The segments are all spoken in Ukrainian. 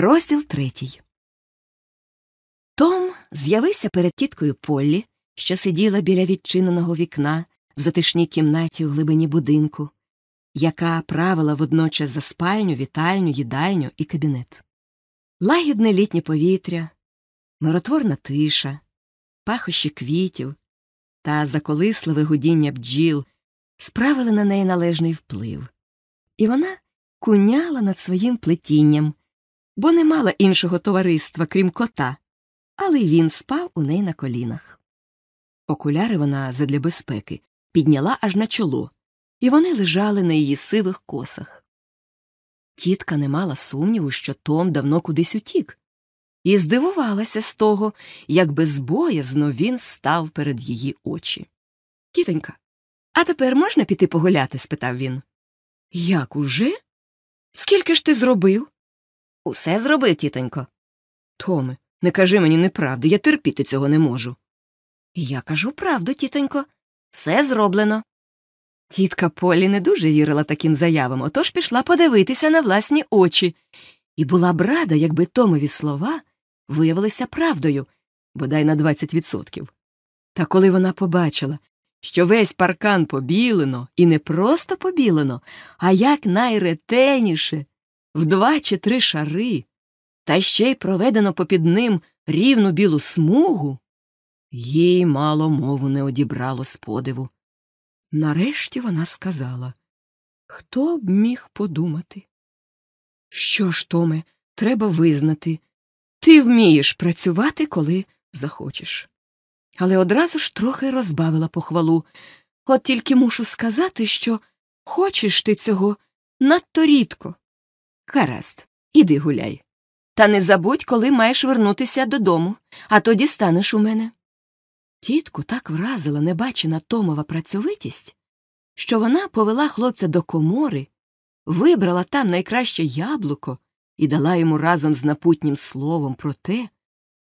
Розділ третій. Том з'явився перед тіткою Поллі, що сиділа біля відчиненого вікна в затишній кімнаті у глибині будинку, яка правила водночас за спальню, вітальню, їдальню і кабінет. Лагідне літнє повітря, миротворна тиша, пахощі квітів та заколисливе гудіння бджіл справили на неї належний вплив, і вона куняла над своїм плетінням, бо не мала іншого товариства, крім кота, але й він спав у неї на колінах. Окуляри вона задля безпеки підняла аж на чоло, і вони лежали на її сивих косах. Тітка не мала сумніву, що Том давно кудись утік, і здивувалася з того, як безбоязно він став перед її очі. Тітонька, а тепер можна піти погуляти? спитав він. Як уже? Скільки ж ти зробив? Усе зробив, тітонько. Томе, не кажи мені неправди, я терпіти цього не можу. Я кажу правду, тітонько. Все зроблено. Тітка Полі не дуже вірила таким заявам, отож пішла подивитися на власні очі, і була б рада, якби Томові слова виявилися правдою, бодай на 20%. Та коли вона побачила, що весь паркан побілено, і не просто побілено, а як найретельніше, в два чи три шари, та ще й проведено попід ним рівну білу смугу, їй мало мову не одібрало з подиву. Нарешті вона сказала Хто б міг подумати? Що ж, Томе, треба визнати ти вмієш працювати, коли захочеш. Але одразу ж трохи розбавила похвалу. От тільки мушу сказати, що хочеш ти цього надто рідко. Гаразд, іди гуляй. Та не забудь, коли маєш вернутися додому, а тоді станеш у мене. Тітку так вразила небачена Томова працьовитість, що вона повела хлопця до комори, вибрала там найкраще яблуко і дала йому разом з напутнім словом про те,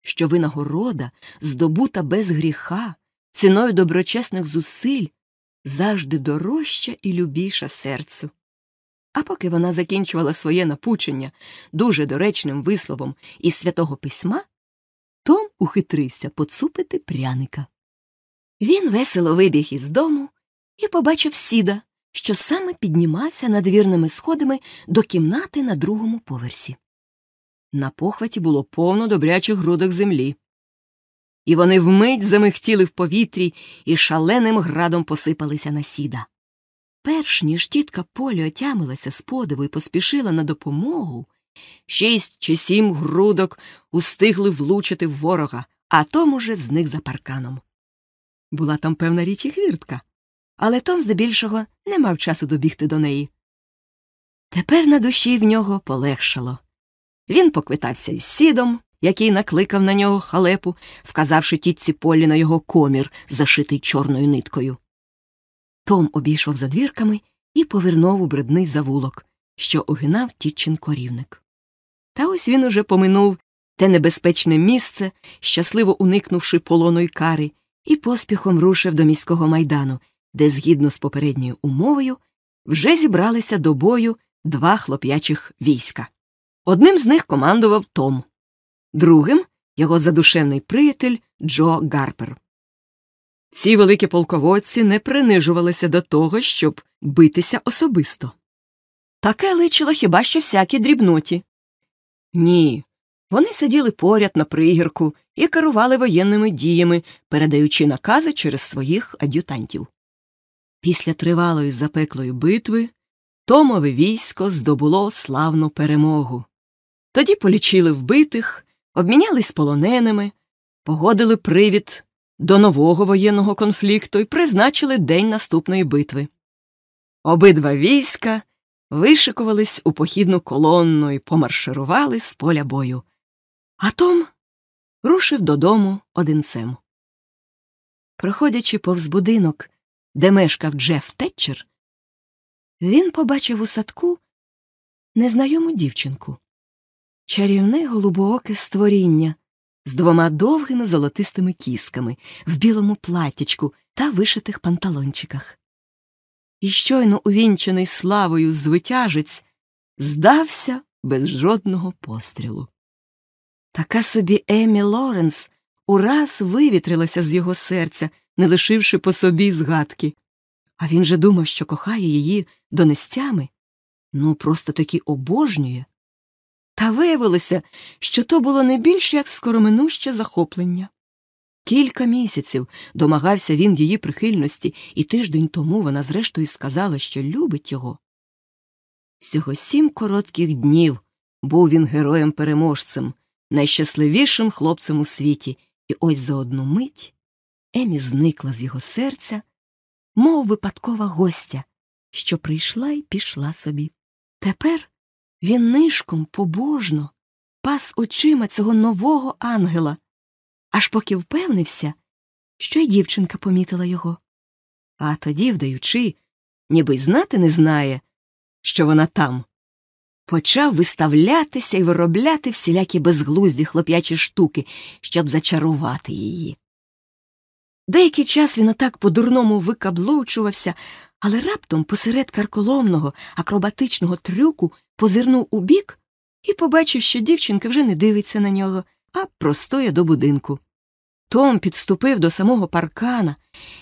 що винагорода, здобута без гріха, ціною доброчесних зусиль, завжди дорожча і любіша серцю. А поки вона закінчувала своє напучення дуже доречним висловом із святого письма, Том ухитрився поцупити пряника. Він весело вибіг із дому і побачив сіда, що саме піднімався надвірними сходами до кімнати на другому поверсі. На похваті було повно добрячих грудок землі. І вони вмить замихтіли в повітрі і шаленим градом посипалися на сіда. Перш ніж тітка Полі отямилася з подиву і поспішила на допомогу, шість чи сім грудок устигли влучити в ворога, а Том уже зник за парканом. Була там певна річ і хвіртка, але Том здебільшого не мав часу добігти до неї. Тепер на душі в нього полегшало. Він поквитався із сідом, який накликав на нього халепу, вказавши тітці Полі на його комір, зашитий чорною ниткою. Том обійшов за двірками і повернув у брудний завулок, що огинав тітчин корівник. Та ось він уже поминув те небезпечне місце, щасливо уникнувши полону кари, і поспіхом рушив до міського майдану, де, згідно з попередньою умовою, вже зібралися до бою два хлоп'ячих війська. Одним з них командував Том, другим його задушевний приятель Джо Гарпер. Ці великі полководці не принижувалися до того, щоб битися особисто. Таке личило хіба що всякі дрібноті. Ні. Вони сиділи поряд на пригірку і керували воєнними діями, передаючи накази через своїх ад'ютантів. Після тривалої запеклої битви Томове військо здобуло славну перемогу. Тоді полічили вбитих, обмінялись полоненими, погодили привід до нового воєнного конфлікту і призначили день наступної битви. Обидва війська вишикувались у похідну колонну і помарширували з поля бою. А Том рушив додому одинцем. Проходячи повз будинок, де мешкав Джеф Тетчер, він побачив у садку незнайому дівчинку, чарівне голубооке створіння з двома довгими золотистими кісками в білому платячку та вишитих панталончиках. І щойно увінчений славою звитяжець здався без жодного пострілу. Така собі Емі Лоренс ураз вивітрилася з його серця, не лишивши по собі згадки. А він же думав, що кохає її донестями, ну, просто таки обожнює. Та виявилося, що то було не більше як скороминуще захоплення. Кілька місяців домагався він її прихильності, і тиждень тому вона зрештою сказала, що любить його. Всього сім коротких днів був він героєм переможцем, найщасливішим хлопцем у світі, і ось за одну мить Емі зникла з його серця, мов випадкова гостя, що прийшла і пішла собі. Тепер він нишком побожно пас очима цього нового ангела, аж поки впевнився, що й дівчинка помітила його. А тоді, вдаючи, ніби й знати не знає, що вона там, почав виставлятися і виробляти всілякі безглузді хлоп'ячі штуки, щоб зачарувати її. Деякий час він отак по-дурному викаблучувався, але раптом посеред карколомного акробатичного трюку позирнув убік і побачив, що дівчинка вже не дивиться на нього, а простоє до будинку. Том підступив до самого паркана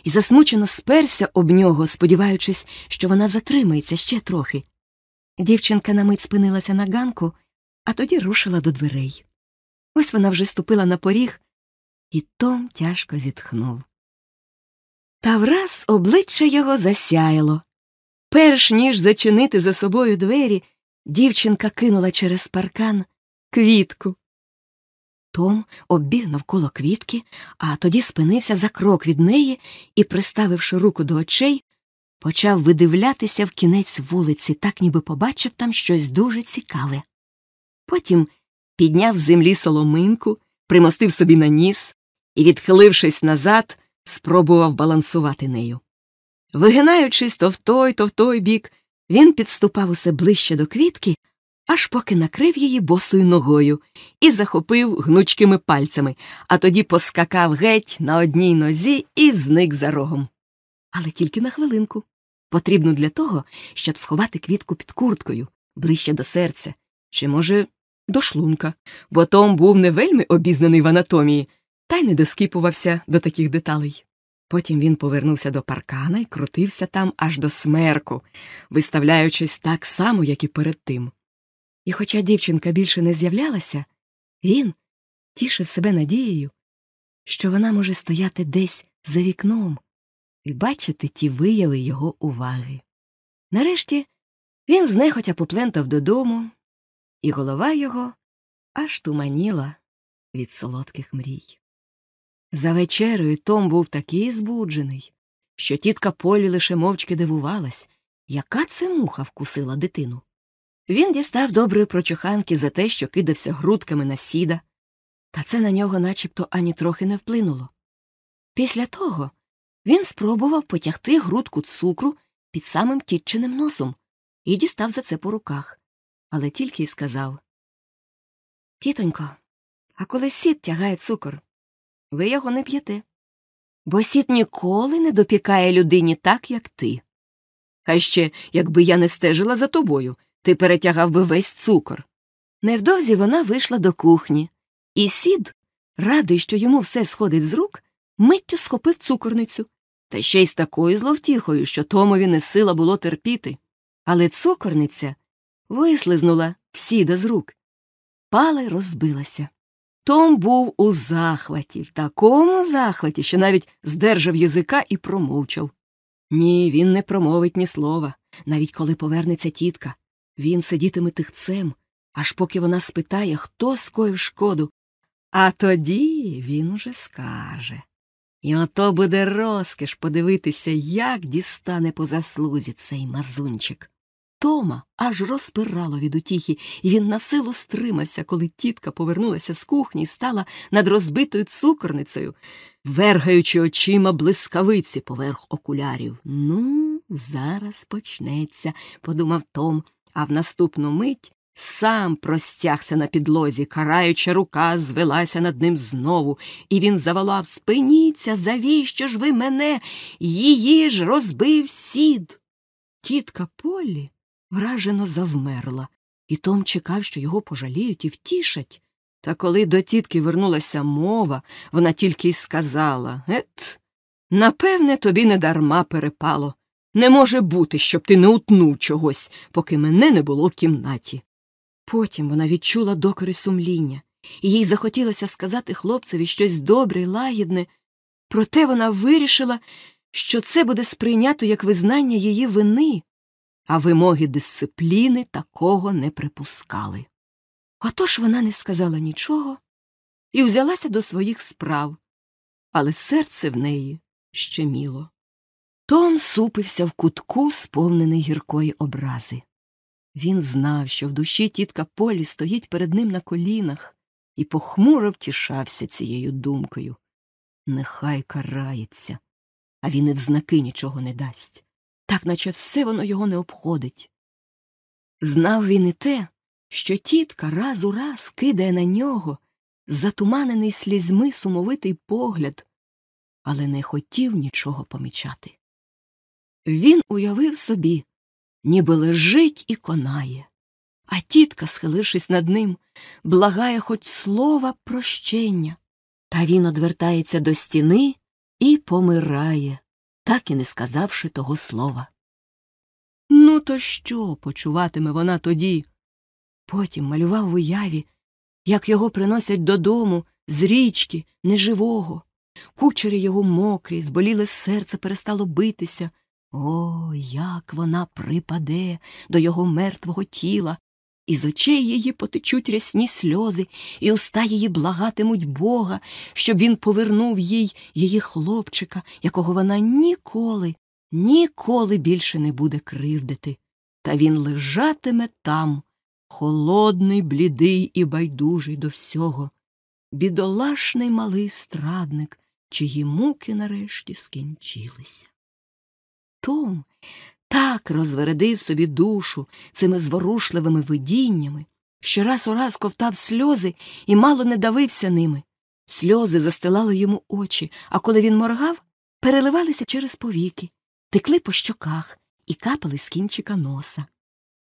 і засмучено сперся об нього, сподіваючись, що вона затримається ще трохи. Дівчинка на мить спинилася на ганку, а тоді рушила до дверей. Ось вона вже ступила на поріг, і Том тяжко зітхнув. Та враз обличчя його засяяло. Перш ніж зачинити за собою двері, дівчинка кинула через паркан квітку. Том оббіг навколо квітки, а тоді спинився за крок від неї і, приставивши руку до очей, почав видивлятися в кінець вулиці, так ніби побачив там щось дуже цікаве. Потім підняв з землі соломинку, примостив собі на ніс і, відхилившись назад, спробував балансувати нею. Вигинаючись то в той, то в той бік, він підступав усе ближче до квітки, аж поки накрив її босою ногою і захопив гнучкими пальцями, а тоді поскакав геть на одній нозі і зник за рогом. Але тільки на хвилинку. Потрібно для того, щоб сховати квітку під курткою, ближче до серця, чи, може, до шлунка, бо Том був не вельми обізнаний в анатомії, та й не доскіпувався до таких деталей. Потім він повернувся до паркана і крутився там аж до смерку, виставляючись так само, як і перед тим. І хоча дівчинка більше не з'являлася, він тішив себе надією, що вона може стояти десь за вікном і бачити ті вияви його уваги. Нарешті він знехотя поплентав додому, і голова його аж туманіла від солодких мрій. За вечерею Том був такий збуджений, що тітка Полі лише мовчки дивувалась, яка це муха вкусила дитину. Він дістав доброї прочуханки за те, що кидався грудками на сіда, та це на нього начебто ані трохи не вплинуло. Після того він спробував потягти грудку цукру під самим тітчиним носом і дістав за це по руках, але тільки й сказав Тітонько, а коли сід тягає цукор, ви його не п'єте, бо сід ніколи не допікає людині так, як ти. А ще, якби я не стежила за тобою, ти перетягав би весь цукор. Невдовзі вона вийшла до кухні, і сід, радий, що йому все сходить з рук, миттю схопив цукорницю, та ще й з такою зловтіхою, що Томові не сила було терпіти. Але цукорниця вислизнула сіда з рук, пала й розбилася. Том був у захваті, в такому захваті, що навіть здержав язика і промовчав. Ні, він не промовить ні слова, навіть коли повернеться тітка. Він сидітиме тихцем, аж поки вона спитає, хто скоїв шкоду, а тоді він уже скаже. І ото буде розкіш подивитися, як дістане по заслузі цей мазунчик. Тома аж розпирало від утіхи, і він на силу стримався, коли тітка повернулася з кухні і стала над розбитою цукорницею, вергаючи очима блискавиці поверх окулярів. Ну, зараз почнеться, подумав Том, а в наступну мить сам простягся на підлозі, караюча рука звелася над ним знову, і він заволав Спиніться, завіщо ж ви мене? Її ж розбив сід. Тітка Полі вражено завмерла, і Том чекав, що його пожаліють і втішать. Та коли до тітки вернулася мова, вона тільки й сказала Ет, напевне, тобі не дарма перепало. Не може бути, щоб ти не утнув чогось, поки мене не було в кімнаті. Потім вона відчула докори сумління, і їй захотілося сказати хлопцеві щось добре й лагідне, проте вона вирішила, що це буде сприйнято як визнання її вини, а вимоги дисципліни такого не припускали. Отож вона не сказала нічого і взялася до своїх справ, але серце в неї щеміло. Том супився в кутку, сповнений гіркої образи. Він знав, що в душі тітка Полі стоїть перед ним на колінах, і похмуро втішався цією думкою. Нехай карається, а він і в знаки нічого не дасть, так наче все воно його не обходить. Знав він і те, що тітка раз у раз кидає на нього затуманений слізьми сумовитий погляд, але не хотів нічого помічати. Він уявив собі, ніби лежить і конає, а тітка, схилившись над ним, благає хоч слова прощення, та він одвертається до стіни і помирає, так і не сказавши того слова. Ну, то що почуватиме вона тоді? Потім малював в уяві, як його приносять додому з річки неживого. Кучері його мокрі, зболіле серце перестало битися. О, як вона припаде до його мертвого тіла, і з очей її потечуть рясні сльози, і уста її благатимуть Бога, щоб він повернув їй її хлопчика, якого вона ніколи, ніколи більше не буде кривдити. Та він лежатиме там, холодний, блідий і байдужий до всього, бідолашний малий страдник, чиї муки нарешті скінчилися. Том так розвередив собі душу цими зворушливими видіннями, що раз у раз ковтав сльози і мало не давився ними. Сльози застилали йому очі, а коли він моргав, переливалися через повіки, текли по щоках і капали з кінчика носа.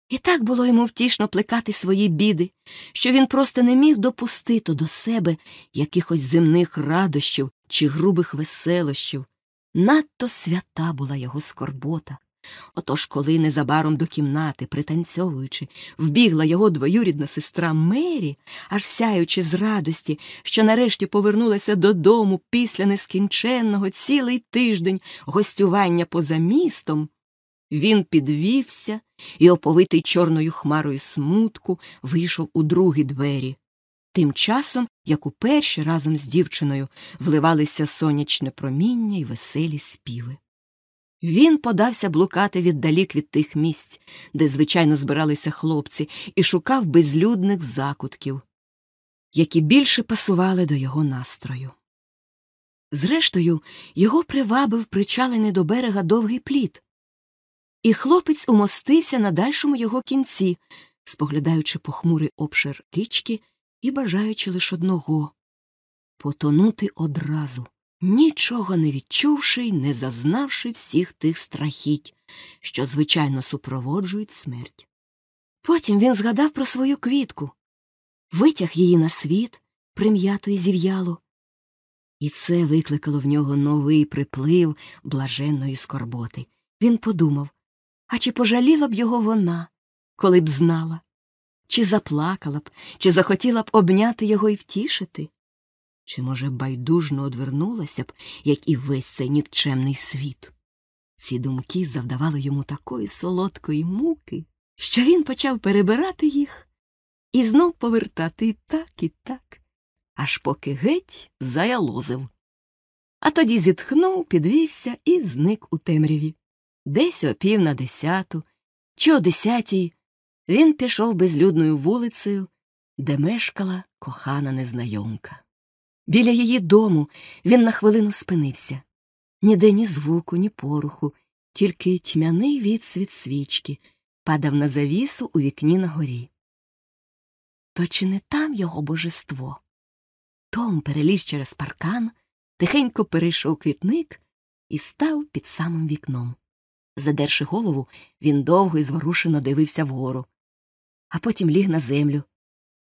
І так було йому втішно плекати свої біди, що він просто не міг допустити до себе якихось земних радощів чи грубих веселощів. Надто свята була його скорбота. Отож, коли незабаром до кімнати, пританцьовуючи, вбігла його двоюрідна сестра Мері, аж сяючи з радості, що нарешті повернулася додому після нескінченного цілий тиждень гостювання поза містом, він підвівся і, оповитий чорною хмарою смутку, вийшов у другі двері. Тим часом, як у перші разом з дівчиною вливалися сонячне проміння й веселі співи. Він подався блукати віддалік від тих місць, де звичайно збиралися хлопці, і шукав безлюдних закутків, які більше пасували до його настрою. Зрештою, його привабив причалений до берега довгий плід, і хлопець умостився на дальшому його кінці, споглядаючи похмурий обшир річки і бажаючи лише одного потонути одразу, нічого не відчувши й не зазнавши всіх тих страхіть, що звичайно супроводжують смерть. Потім він згадав про свою квітку, витяг її на світ, прим'ято й зів'яло, і це викликало в нього новий приплив блаженної скорботи. Він подумав а чи пожаліла б його вона, коли б знала, чи заплакала б, чи захотіла б обняти його і втішити, чи, може, байдужно одвернулася б, як і весь цей нікчемний світ. Ці думки завдавали йому такої солодкої муки, що він почав перебирати їх і знов повертати і так, і так, аж поки геть заялозив. А тоді зітхнув, підвівся і зник у темряві. Десь о пів на десяту чи о десятій він пішов безлюдною вулицею, де мешкала кохана незнайомка. Біля її дому він на хвилину спинився. Ніде ні звуку, ні поруху, тільки тьмяний відсвіт свічки падав на завісу у вікні на горі. То чи не там його божество? Том переліз через паркан, тихенько перейшов квітник і став під самим вікном. Задерши голову, він довго і зворушено дивився вгору. а потім ліг на землю.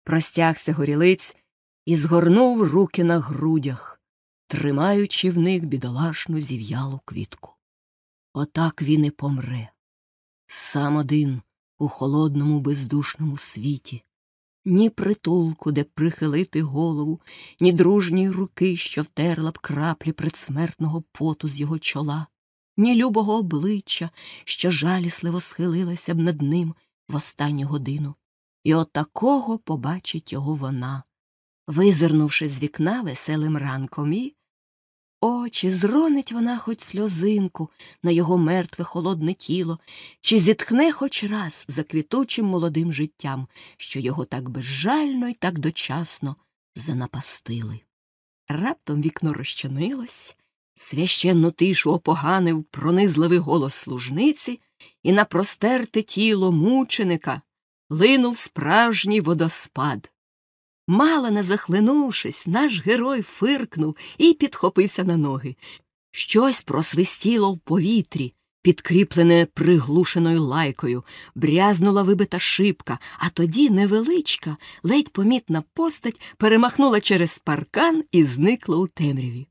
Простягся горілиць і згорнув руки на грудях, тримаючи в них бідолашну зів'ялу квітку. Отак він і помре. Сам один у холодному бездушному світі, ні притулку, де прихилити голову, ні дружньої руки, що втерла б краплі предсмертного поту з його чола, ні любого обличчя, що жалісливо схилилося б над ним в останню годину. І от такого побачить його вона, визирнувши з вікна веселим ранком, і о, чи зронить вона хоч сльозинку на його мертве холодне тіло, чи зітхне хоч раз за квітучим молодим життям, що його так безжально і так дочасно занапастили. Раптом вікно розчинилось, священну тишу опоганив пронизливий голос служниці, і на простерте тіло мученика линув справжній водоспад. Мало не захлинувшись, наш герой фиркнув і підхопився на ноги. Щось просвистіло в повітрі, підкріплене приглушеною лайкою, брязнула вибита шибка, а тоді невеличка, ледь помітна постать перемахнула через паркан і зникла у темряві.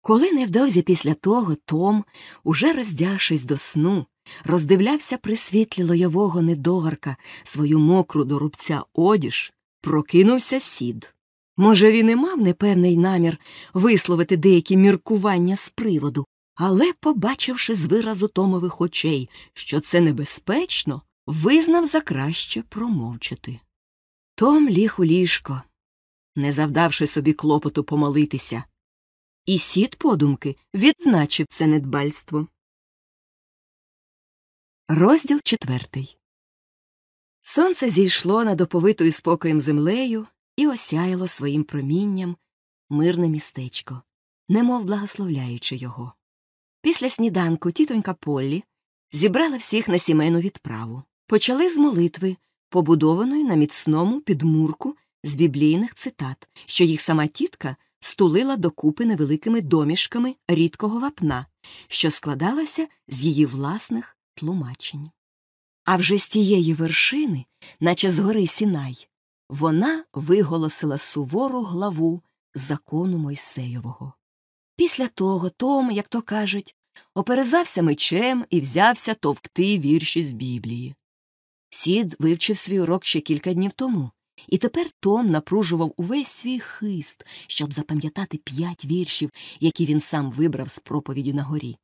Коли невдовзі після того Том, уже роздявшись до сну, роздивлявся при світлі лойового недогарка свою мокру до рубця одіж, Прокинувся сід. Може, він і мав непевний намір висловити деякі міркування з приводу, але, побачивши з виразу Томових очей, що це небезпечно, визнав за краще промовчати. Том ліг у ліжко, не завдавши собі клопоту помолитися, і сід подумки відзначив це недбальство. Розділ четвертий Сонце зійшло над оповитою спокоєм землею і осяяло своїм промінням мирне містечко, немов благословляючи його. Після сніданку тітонька Поллі зібрала всіх на сімейну відправу. Почали з молитви, побудованої на міцному підмурку з біблійних цитат, що їх сама тітка стулила докупи невеликими домішками рідкого вапна, що складалося з її власних тлумачень. А вже з тієї вершини, наче з гори Сінай, вона виголосила сувору главу закону Мойсейового. Після того Том, як то кажуть, оперезався мечем і взявся товкти вірші з Біблії. Сід вивчив свій урок ще кілька днів тому, і тепер Том напружував увесь свій хист, щоб запам'ятати п'ять віршів, які він сам вибрав з проповіді на горі.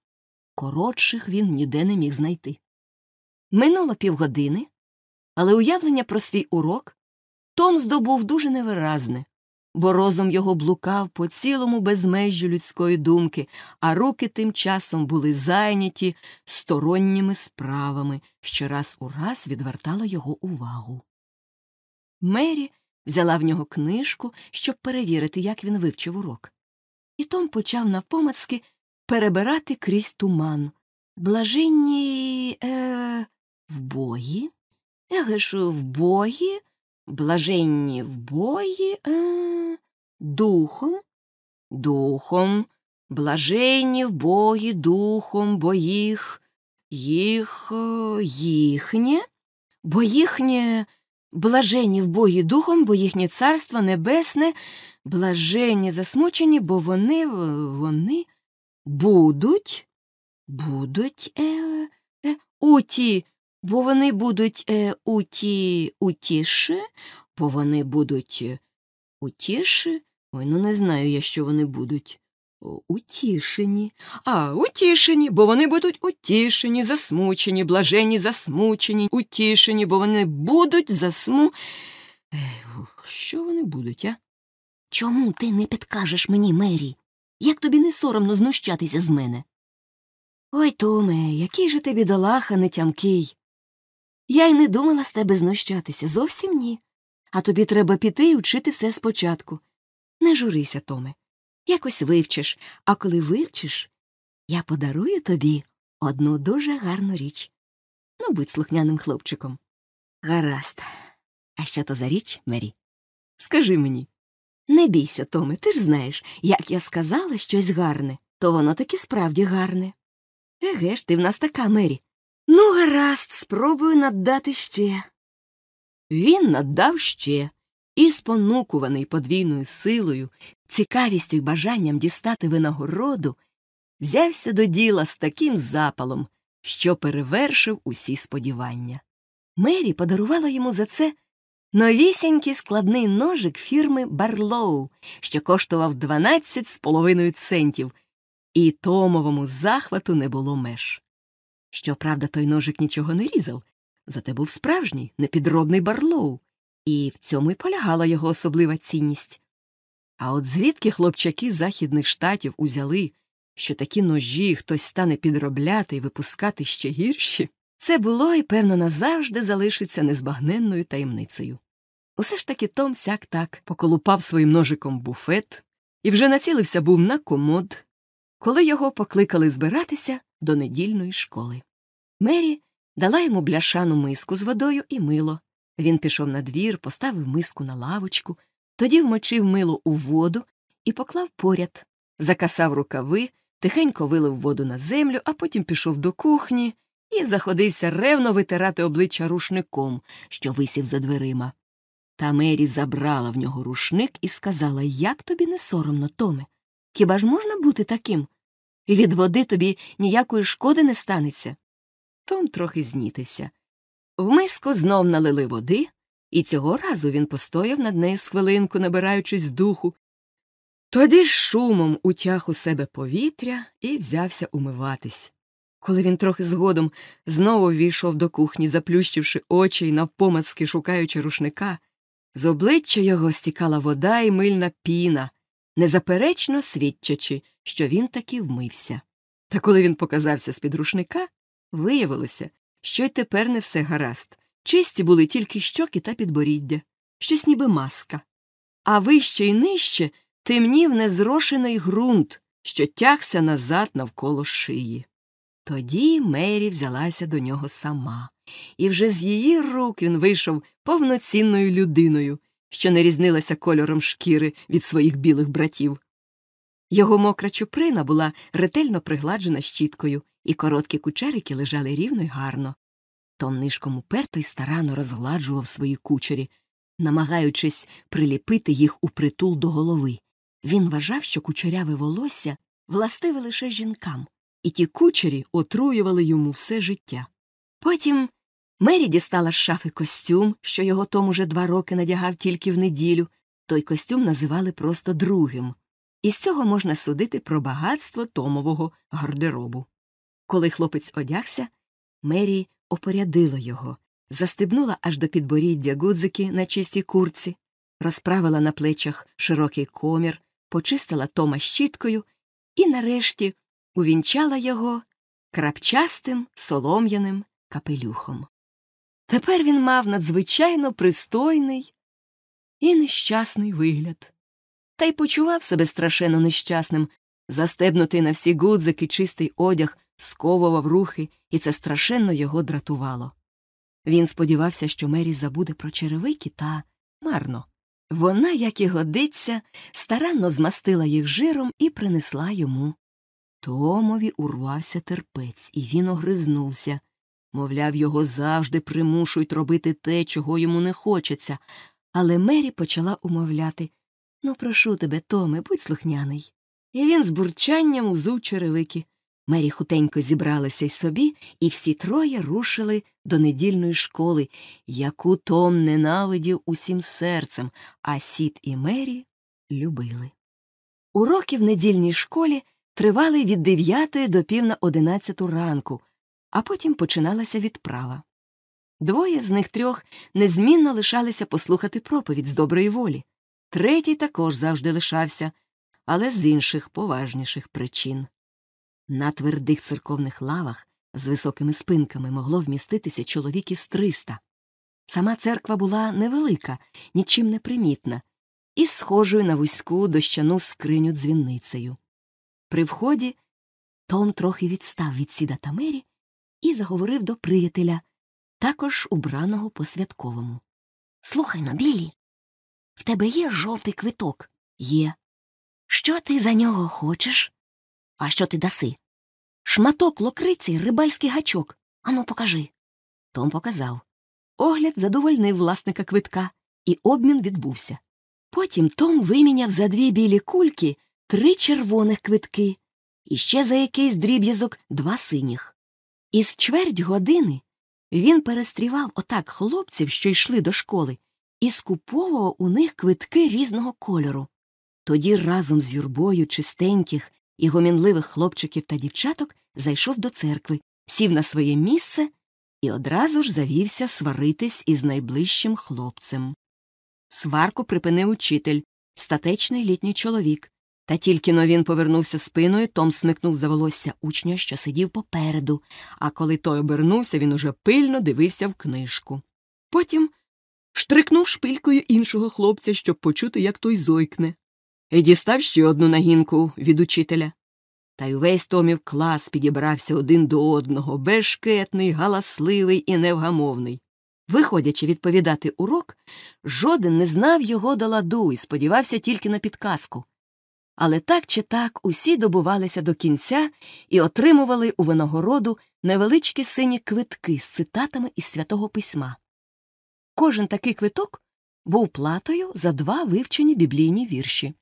Коротших він ніде не міг знайти. Минуло півгодини, але уявлення про свій урок Том здобув дуже невиразне, бо розум його блукав по цілому безмежжю людської думки, а руки тим часом були зайняті сторонніми справами, що раз у раз відвертало його увагу. Мері взяла в нього книжку, щоб перевірити, як він вивчив урок. І Том почав навпомацки перебирати крізь туман. Блаженні. Е в бої, еге ж в бої, блаженні в бої, е, духом, духом, блаженні в бої духом, бо їх, їх, е, їхнє, бо їхнє блаженні в бої духом, бо їхнє царство небесне, блаженні засмучені, бо вони, вони будуть, будуть е, е, уті бо вони будуть е, уті утіші, бо вони будуть е, утіші. Ой, ну не знаю я, що вони будуть. Утішені. А, утішені, бо вони будуть утішені, засмучені, блажені, засмучені, утішені, бо вони будуть засму. Що вони будуть, а? Чому ти не підкажеш мені, Мері? Як тобі не соромно знущатися з мене? Ой, Томе, який же ти бідолаха нетямкий. Я й не думала з тебе знущатися, зовсім ні. А тобі треба піти і вчити все спочатку. Не журися, Томе. Якось вивчиш, а коли вивчиш, я подарую тобі одну дуже гарну річ. Ну, будь слухняним хлопчиком. Гаразд. А що то за річ, Мері? Скажи мені. Не бійся, Томе, ти ж знаєш, як я сказала щось гарне, то воно таки справді гарне. Еге ж, ти в нас така, Мері. Ну, гаразд, спробую наддати ще. Він наддав ще і, спонукуваний подвійною силою, цікавістю й бажанням дістати винагороду, взявся до діла з таким запалом, що перевершив усі сподівання. Мері подарувала йому за це новісінький складний ножик фірми Барлоу, що коштував 12 з половиною центів, і Томовому захвату не було меж. Щоправда, той ножик нічого не різав, зате був справжній, непідробний Барлоу, і в цьому й полягала його особлива цінність. А от звідки хлопчаки західних штатів узяли, що такі ножі хтось стане підробляти і випускати ще гірші, це було і, певно, назавжди залишиться незбагненною таємницею. Усе ж таки Том сяк так поколупав своїм ножиком буфет і вже націлився був на комод, коли його покликали збиратися до недільної школи. Мері дала йому бляшану миску з водою і мило. Він пішов на двір, поставив миску на лавочку, тоді вмочив мило у воду і поклав поряд, закасав рукави, тихенько вилив воду на землю, а потім пішов до кухні і заходився ревно витирати обличчя рушником, що висів за дверима. Та Мері забрала в нього рушник і сказала Як тобі не соромно, Томе? Хіба ж можна бути таким? І від води тобі ніякої шкоди не станеться. Том трохи знітився. В миску знов налили води, і цього разу він постояв над нею з хвилинку, набираючись духу. Тоді з шумом утяг у себе повітря і взявся умиватись. Коли він трохи згодом знову ввійшов до кухні, заплющивши очі й навпомацки шукаючи рушника, з обличчя його стікала вода і мильна піна, незаперечно свідчачи, що він таки вмився. Та коли він показався з під рушника, виявилося, що й тепер не все гаразд. Чисті були тільки щоки та підборіддя, щось ніби маска. А вище й нижче темнів незрошений ґрунт, що тягся назад навколо шиї. Тоді Мері взялася до нього сама, і вже з її рук він вийшов повноцінною людиною, що не різнилася кольором шкіри від своїх білих братів. Його мокра чуприна була ретельно пригладжена щіткою, і короткі кучерики лежали рівно й гарно. Том нишком уперто й старанно розгладжував свої кучері, намагаючись приліпити їх у притул до голови. Він вважав, що кучеряве волосся властиве лише жінкам, і ті кучері отруювали йому все життя. Потім Мері дістала з шафи костюм, що його Том уже два роки надягав тільки в неділю. Той костюм називали просто другим. І з цього можна судити про багатство Томового гардеробу. Коли хлопець одягся, Мері опорядила його, застебнула аж до підборіддя гудзики на чистій курці, розправила на плечах широкий комір, почистила Тома щіткою і, нарешті, увінчала його крапчастим солом'яним капелюхом. Тепер він мав надзвичайно пристойний і нещасний вигляд, та й почував себе страшенно нещасним, застебнутий на всі гудзики чистий одяг, сковував рухи, і це страшенно його дратувало. Він сподівався, що Мері забуде про черевики, та марно. Вона, як і годиться, старанно змастила їх жиром і принесла йому. Томові урвався терпець, і він огризнувся. Мовляв, його завжди примушують робити те, чого йому не хочеться. Але Мері почала умовляти Ну, прошу тебе, Томе, будь слухняний. І він з бурчанням узув черевики. Мері хутенько зібралася й собі, і всі троє рушили до недільної школи, яку Том ненавидів усім серцем, а Сіт і Мері любили. Уроки в недільній школі тривали від дев'ятої до пів на одинадцяту ранку, а потім починалася відправа. Двоє з них трьох незмінно лишалися послухати проповідь з доброї волі. Третій також завжди лишався, але з інших поважніших причин. На твердих церковних лавах з високими спинками могло вміститися чоловік із триста. Сама церква була невелика, нічим не примітна, і схожою на вузьку дощану скриню дзвінницею. При вході Том трохи відстав від сіда та мері і заговорив до приятеля, також убраного по святковому. Слухай но, Білі, в тебе є жовтий квиток? Є. Що ти за нього хочеш? А що ти даси? Шматок локриці, рибальський гачок. Ану, покажи. Том показав. Огляд задовольнив власника квитка, і обмін відбувся. Потім Том виміняв за дві білі кульки три червоних квитки і ще за якийсь дріб'язок два синіх. Із чверть години він перестрівав отак хлопців, що йшли до школи, і скуповував у них квитки різного кольору. Тоді разом з юрбою чистеньких і гомінливих хлопчиків та дівчаток зайшов до церкви, сів на своє місце і одразу ж завівся сваритись із найближчим хлопцем. Сварку припинив учитель, статечний літній чоловік. Та тільки но він повернувся спиною, Том смикнув за волосся учня, що сидів попереду, а коли той обернувся, він уже пильно дивився в книжку. Потім штрикнув шпилькою іншого хлопця, щоб почути, як той зойкне, і дістав ще одну нагінку від учителя. Та й увесь Томів клас підібрався один до одного, безшкетний, галасливий і невгамовний. Виходячи відповідати урок, жоден не знав його до ладу і сподівався тільки на підказку. Але так чи так усі добувалися до кінця і отримували у винагороду невеличкі сині квитки з цитатами із святого письма. Кожен такий квиток був платою за два вивчені біблійні вірші.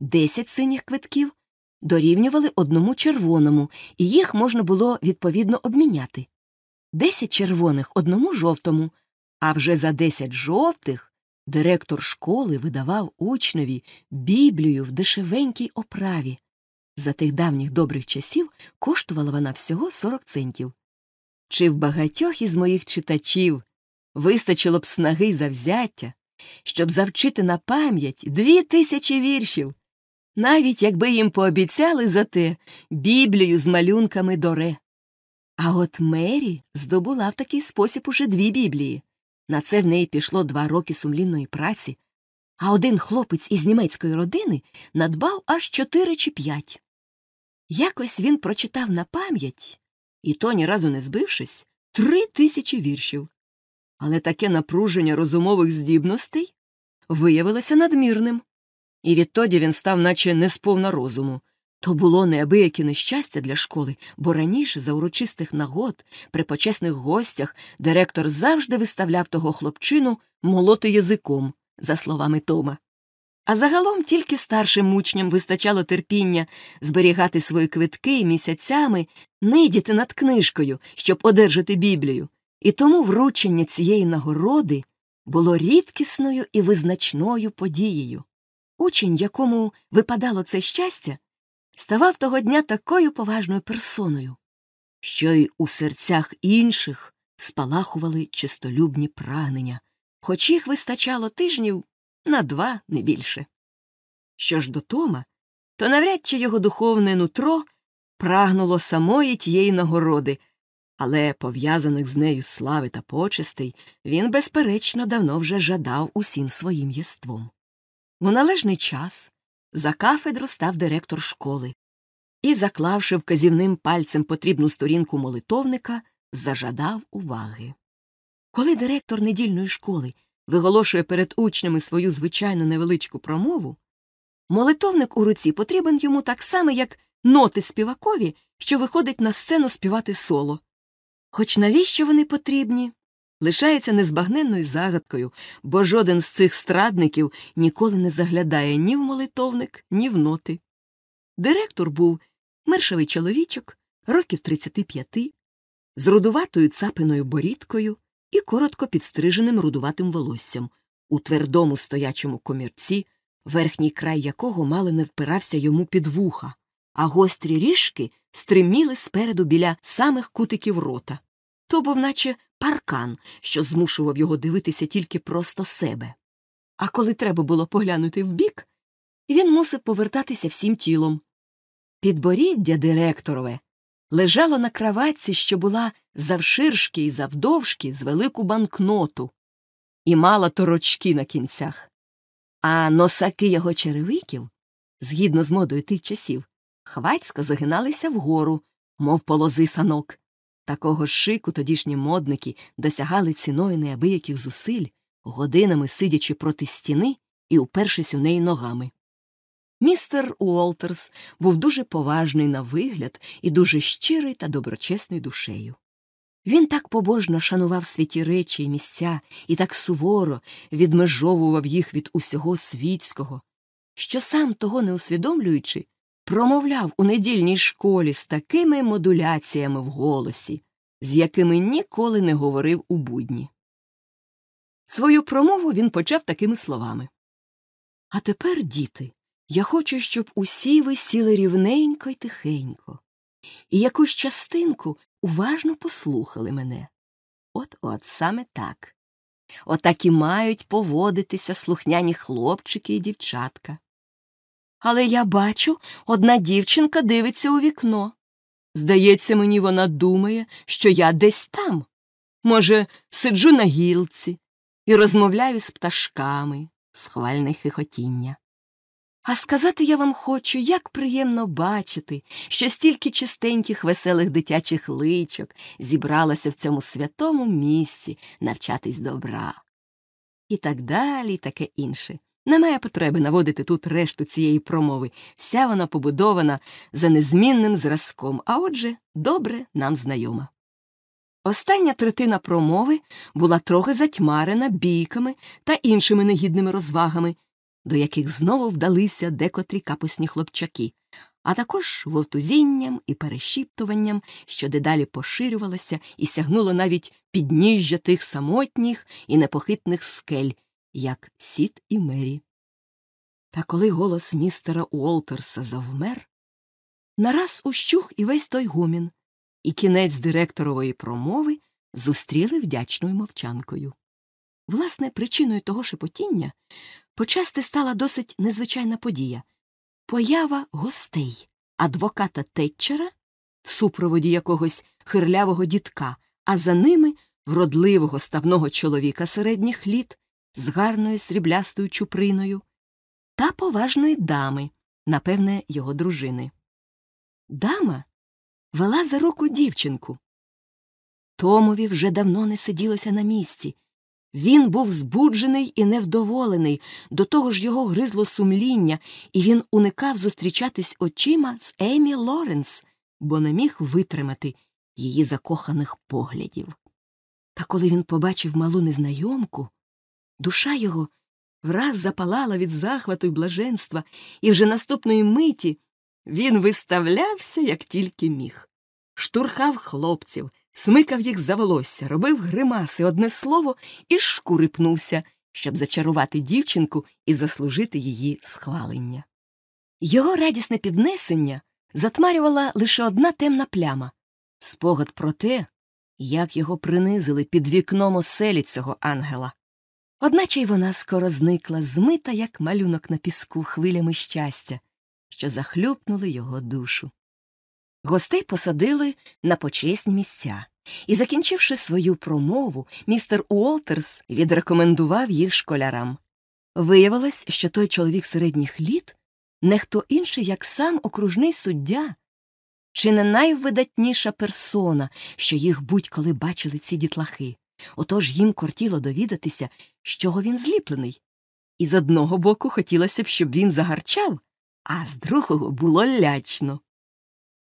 Десять синіх квитків дорівнювали одному червоному, і їх можна було відповідно обміняти. Десять червоних одному жовтому, а вже за десять жовтих директор школи видавав учневі Біблію в дешевенькій оправі. За тих давніх добрих часів коштувала вона всього 40 центів. Чи в багатьох із моїх читачів вистачило б снаги завзяття, щоб завчити на пам'ять дві тисячі віршів, навіть якби їм пообіцяли за те Біблію з малюнками доре. А от Мері здобула в такий спосіб уже дві біблії. На це в неї пішло два роки сумлінної праці, а один хлопець із німецької родини надбав аж чотири чи п'ять. Якось він прочитав на пам'ять, і то ні разу не збившись, три тисячі віршів. Але таке напруження розумових здібностей виявилося надмірним, і відтоді він став, наче не сповна розуму. То було неабияке нещастя для школи, бо раніше за урочистих нагод, при почесних гостях, директор завжди виставляв того хлопчину молоти язиком, за словами Тома. А загалом тільки старшим учням вистачало терпіння зберігати свої квитки і місяцями нидіти над книжкою, щоб одержати Біблію, і тому вручення цієї нагороди було рідкісною і визначною подією. Учень, якому випадало це щастя, ставав того дня такою поважною персоною, що й у серцях інших спалахували чистолюбні прагнення, хоч їх вистачало тижнів на два не більше. Що ж до Тома, то навряд чи його духовне нутро прагнуло самої тієї нагороди, але пов'язаних з нею слави та почестей він, безперечно, давно вже жадав усім своїм єством. У належний час за кафедру став директор школи і, заклавши вказівним пальцем потрібну сторінку молитовника, зажадав уваги. Коли директор недільної школи виголошує перед учнями свою звичайну невеличку промову, молитовник у руці потрібен йому так само, як ноти співакові, що виходить на сцену співати соло. Хоч навіщо вони потрібні, лишається незбагненною загадкою, бо жоден з цих страдників ніколи не заглядає ні в молитовник, ні в ноти. Директор був мершевий чоловічок, років 35, з рудуватою цапиною борідкою і коротко підстриженим рудуватим волоссям, у твердому стоячому комірці, верхній край якого мало не впирався йому під вуха, а гострі ріжки стриміли спереду біля самих кутиків рота. То був наче паркан, що змушував його дивитися тільки просто себе. А коли треба було поглянути вбік, він мусив повертатися всім тілом. Підборіддя директорове лежало на краватці, що була завширшки і завдовжки з велику банкноту, і мала торочки на кінцях. А носаки його черевиків, згідно з модою тих часів, хвацько загиналися вгору, мов полози санок. Такого шику тодішні модники досягали ціною неабияких зусиль, годинами сидячи проти стіни і упершись у неї ногами. Містер Уолтерс був дуже поважний на вигляд і дуже щирий та доброчесний душею. Він так побожно шанував святі речі і місця і так суворо відмежовував їх від усього світського, що сам того не усвідомлюючи, промовляв у недільній школі з такими модуляціями в голосі, з якими ніколи не говорив у будні. Свою промову він почав такими словами А тепер, діти, я хочу, щоб усі ви сіли рівненько й тихенько, і якусь частинку уважно послухали мене. От от саме так. Отак і мають поводитися слухняні хлопчики і дівчатка. Але я бачу, одна дівчинка дивиться у вікно. Здається, мені вона думає, що я десь там. Може, сиджу на гілці і розмовляю з пташками, схвальне хихотіння. А сказати я вам хочу, як приємно бачити, що стільки чистеньких веселих дитячих личок зібралося в цьому святому місці навчатись добра. І так далі, і таке інше. Немає потреби наводити тут решту цієї промови, вся вона побудована за незмінним зразком, а отже, добре нам знайома. Остання третина промови була трохи затьмарена бійками та іншими негідними розвагами, до яких знову вдалися декотрі капусні хлопчаки, а також вовтузінням і перешіптуванням, що дедалі поширювалося і сягнуло навіть підніжжя тих самотніх і непохитних скель, як сіт і мері. Та коли голос містера Уолтерса завмер, нараз ущух і весь той гомін, і кінець директорової промови зустріли вдячною мовчанкою. Власне, причиною того шепотіння почасти стала досить незвичайна подія поява гостей, адвоката Тетчера в супроводі якогось хирлявого дітка, а за ними вродливого ставного чоловіка середніх літ з гарною сріблястою чуприною та поважної дами, напевне, його дружини. Дама вела за руку дівчинку. Томові вже давно не сиділося на місці. Він був збуджений і невдоволений, до того ж його гризло сумління, і він уникав зустрічатись очима з Емі Лоренс, бо не міг витримати її закоханих поглядів. Та коли він побачив малу незнайомку, душа його враз запалала від захвату й блаженства, і вже наступної миті він виставлявся, як тільки міг. Штурхав хлопців, смикав їх за волосся, робив гримаси одне слово і шкурипнувся, щоб зачарувати дівчинку і заслужити її схвалення. Його радісне піднесення затмарювала лише одна темна пляма спогад про те, як його принизили під вікном оселі цього ангела. Одначе й вона скоро зникла, змита, як малюнок на піску, хвилями щастя, що захлюпнули його душу. Гостей посадили на почесні місця, і, закінчивши свою промову, містер Уолтерс відрекомендував їх школярам. Виявилось, що той чоловік середніх літ не хто інший, як сам окружний суддя, чи не найвидатніша персона, що їх будь-коли бачили ці дітлахи. Отож їм кортіло довідатися, з чого він зліплений. І з одного боку хотілося б, щоб він загарчав, а з другого було лячно.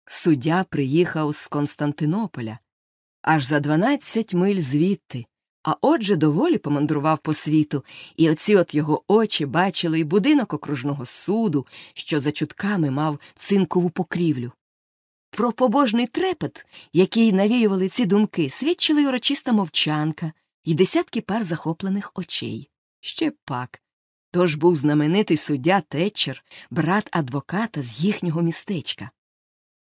Суддя приїхав з Константинополя аж за дванадцять миль звідти, а отже доволі помандрував по світу, і оці от його очі бачили й будинок окружного суду, що за чутками мав цинкову покрівлю. Про побожний трепет, який навіювали ці думки, свідчили й урочиста мовчанка і десятки пар захоплених очей. Ще пак. Тож був знаменитий суддя Тетчер, брат адвоката з їхнього містечка.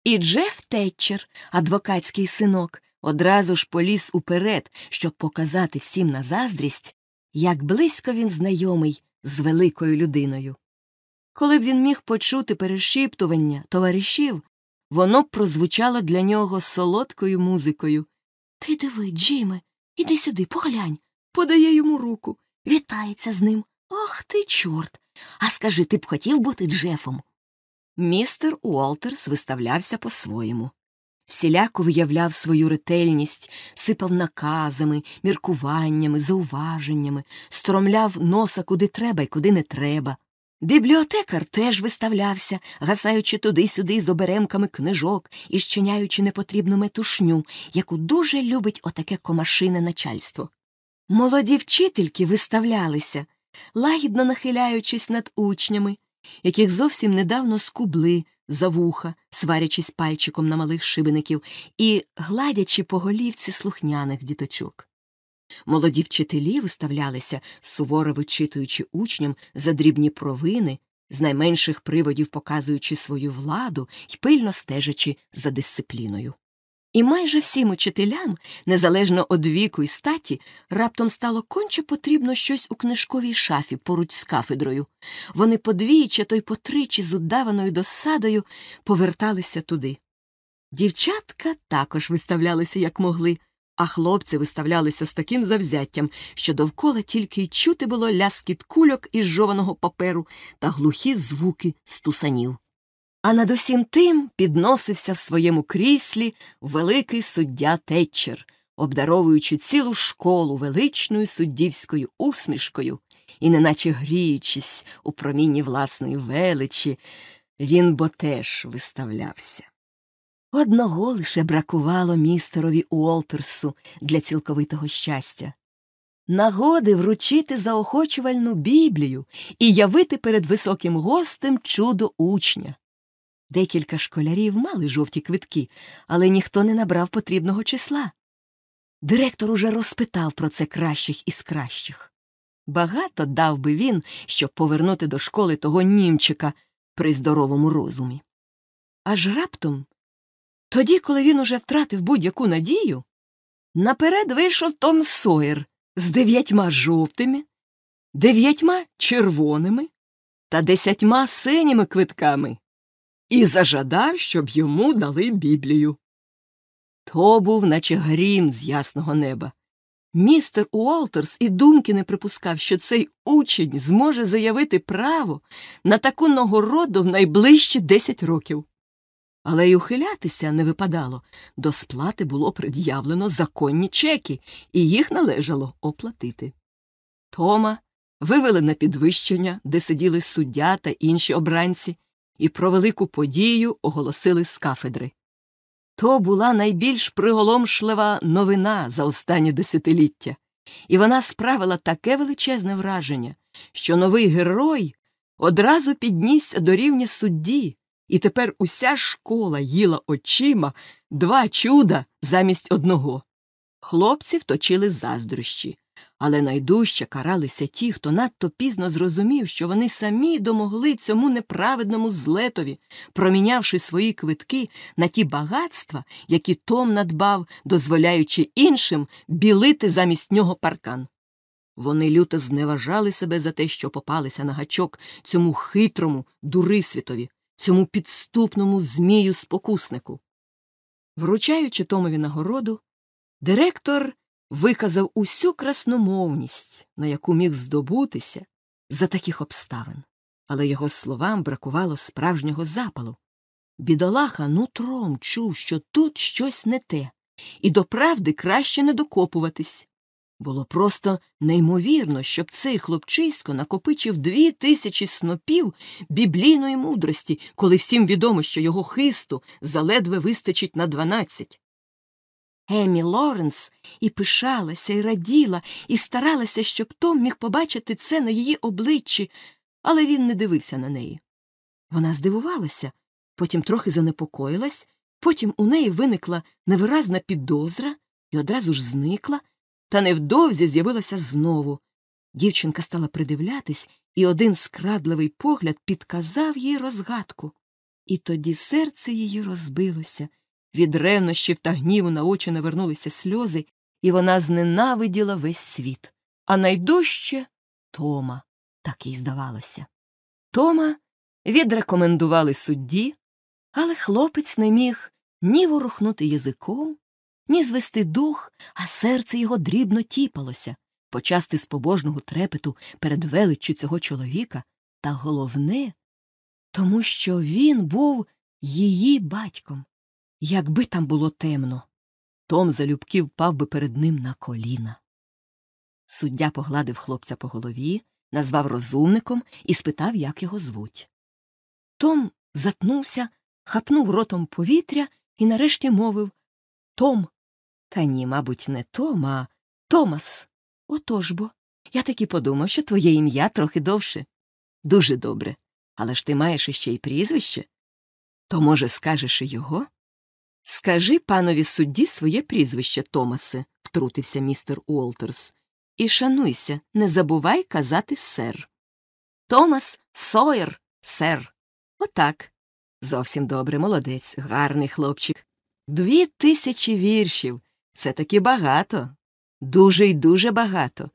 І Джеф Тетчер, адвокатський синок, одразу ж поліз уперед, щоб показати всім на заздрість, як близько він знайомий з великою людиною. Коли б він міг почути перешіптування товаришів, воно б прозвучало для нього солодкою музикою. Ти диви, Джиме, іди сюди, поглянь, подає йому руку, вітається з ним. Ах ти, чорт. А скажи, ти б хотів бути Джефом? Містер Уолтерс виставлявся по-своєму. Всіляко виявляв свою ретельність, сипав наказами, міркуваннями, зауваженнями, стромляв носа куди треба і куди не треба. Бібліотекар теж виставлявся, гасаючи туди-сюди з оберемками книжок і щиняючи непотрібну метушню, яку дуже любить отаке комашине начальство. Молоді вчительки виставлялися, лагідно нахиляючись над учнями, яких зовсім недавно скубли за вуха, сварячись пальчиком на малих шибеників і гладячи по голівці слухняних діточок. Молоді вчителі виставлялися, суворо вичитуючи учням за дрібні провини, з найменших приводів показуючи свою владу й пильно стежачи за дисципліною. І майже всім учителям, незалежно від віку і статі, раптом стало конче потрібно щось у книжковій шафі поруч з кафедрою. Вони подвічі, то й потричі з удаваною досадою поверталися туди. Дівчатка також виставлялися, як могли, а хлопці виставлялися з таким завзяттям, що довкола тільки й чути було ляскіт кульок із жованого паперу та глухі звуки стусанів. А над усім тим підносився в своєму кріслі великий суддя Тетчер, обдаровуючи цілу школу величною суддівською усмішкою і, неначе гріючись у промінні власної величі, він бо теж виставлявся. Одного лише бракувало містерові Уолтерсу для цілковитого щастя нагоди вручити заохочувальну Біблію і явити перед високим гостем чудо учня. Декілька школярів мали жовті квитки, але ніхто не набрав потрібного числа. Директор уже розпитав про це кращих із кращих. Багато дав би він, щоб повернути до школи того німчика при здоровому розумі. Аж раптом, тоді, коли він уже втратив будь-яку надію, наперед вийшов Том Сойер з дев'ятьма жовтими, дев'ятьма червоними та десятьма синіми квитками і зажадав, щоб йому дали Біблію. То був, наче грім з ясного неба. Містер Уолтерс і думки не припускав, що цей учень зможе заявити право на таку нагороду в найближчі десять років. Але й ухилятися не випадало до сплати було пред'явлено законні чеки, і їх належало оплатити. Тома вивели на підвищення, де сиділи суддя та інші обранці, і про велику подію оголосили з кафедри. То була найбільш приголомшлива новина за останнє десятиліття, і вона справила таке величезне враження, що новий герой одразу піднісся до рівня судді, і тепер уся школа їла очима два чуда замість одного. Хлопці вточили заздрощі, але найдужче каралися ті, хто надто пізно зрозумів, що вони самі домогли цьому неправедному злетові, промінявши свої квитки на ті багатства, які Том надбав, дозволяючи іншим білити замість нього паркан. Вони люто зневажали себе за те, що попалися на гачок цьому хитрому дурисвітові, цьому підступному змію спокуснику. Вручаючи Томові нагороду, директор виказав усю красномовність, на яку міг здобутися за таких обставин, але його словам бракувало справжнього запалу. Бідолаха нутром чув, що тут щось не те, і до правди краще не докопуватись. Було просто неймовірно, щоб цей хлопчисько накопичив дві тисячі снопів біблійної мудрості, коли всім відомо, що його хисту заледве вистачить на дванадцять. Емі Лоренс і пишалася, і раділа, і старалася, щоб Том міг побачити це на її обличчі, але він не дивився на неї. Вона здивувалася, потім трохи занепокоїлась, потім у неї виникла невиразна підозра і одразу ж зникла, та невдовзі з'явилася знову. Дівчинка стала придивлятись, і один скрадливий погляд підказав їй розгадку. І тоді серце її розбилося. Від ревнощів та гніву на очі навернулися сльози, і вона зненавиділа весь світ. А найдужче Тома, так їй здавалося. Тома відрекомендували судді, але хлопець не міг ні ворухнути язиком, ні звести дух, а серце його дрібно тіпалося, почасти з побожного трепету перед величчю цього чоловіка, та головне, тому що він був її батьком. Якби там було темно, Том залюбки впав би перед ним на коліна. Суддя погладив хлопця по голові, назвав розумником і спитав, як його звуть. Том затнувся, хапнув ротом повітря і нарешті мовив Том. Та ні, мабуть, не Том, а Томас. Отож бо. Я таки подумав, що твоє ім'я трохи довше. Дуже добре. Але ж ти маєш іще й прізвище. То, може, скажеш і його? Скажи панові судді своє прізвище, Томасе, втрутився містер Уолтерс. І шануйся, не забувай казати сер. Томас Сойер, сер. Отак. Зовсім добре, молодець, гарний хлопчик. Дві тисячі віршів. Це таки багато. Дуже й дуже багато.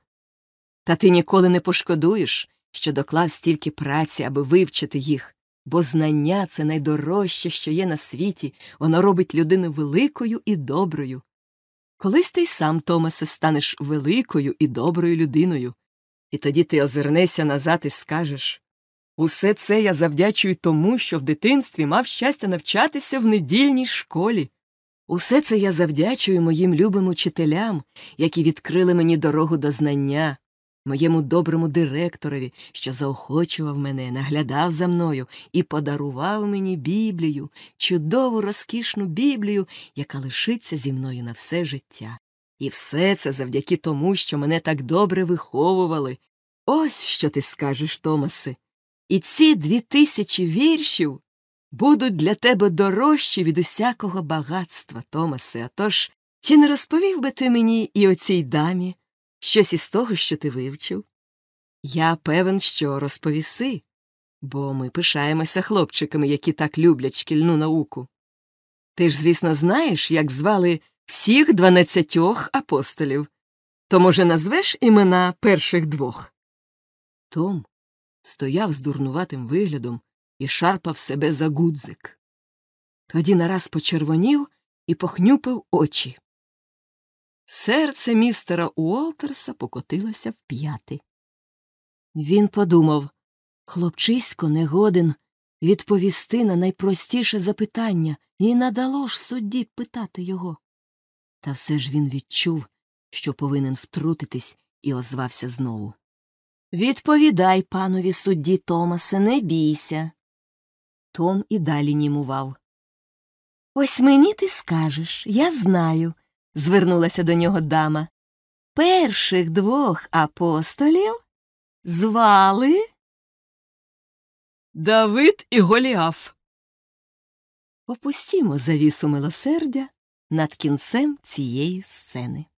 Та ти ніколи не пошкодуєш, що доклав стільки праці, аби вивчити їх, бо знання це найдорожче, що є на світі, воно робить людину великою і доброю. Колись ти й сам, Томасе, станеш великою і доброю людиною, і тоді ти озирнешся назад і скажеш Усе це я завдячую тому, що в дитинстві мав щастя навчатися в недільній школі. Усе це я завдячую моїм любим учителям, які відкрили мені дорогу до знання, моєму доброму директорові, що заохочував мене, наглядав за мною і подарував мені Біблію, чудову розкішну Біблію, яка лишиться зі мною на все життя. І все це завдяки тому, що мене так добре виховували. Ось що ти скажеш, Томасе. І ці дві тисячі віршів будуть для тебе дорожчі від усякого багатства, Томасе. А тож, чи не розповів би ти мені і оцій дамі щось із того, що ти вивчив? Я певен, що розповіси, бо ми пишаємося хлопчиками, які так люблять шкільну науку. Ти ж, звісно, знаєш, як звали всіх дванадцятьох апостолів. То, може, назвеш імена перших двох? Том стояв з дурнуватим виглядом і шарпав себе за гудзик. Тоді нараз почервонів і похнюпив очі. Серце містера Уолтерса покотилося в п'яти. Він подумав хлопчисько не годен відповісти на найпростіше запитання і надало ж судді питати його. Та все ж він відчув, що повинен втрутитись, і озвався знову. Відповідай, панові судді Томасе, не бійся. Том і далі німував. Ось мені ти скажеш, я знаю, звернулася до нього дама. Перших двох апостолів звали Давид і Голіаф. Опустімо завісу милосердя над кінцем цієї сцени.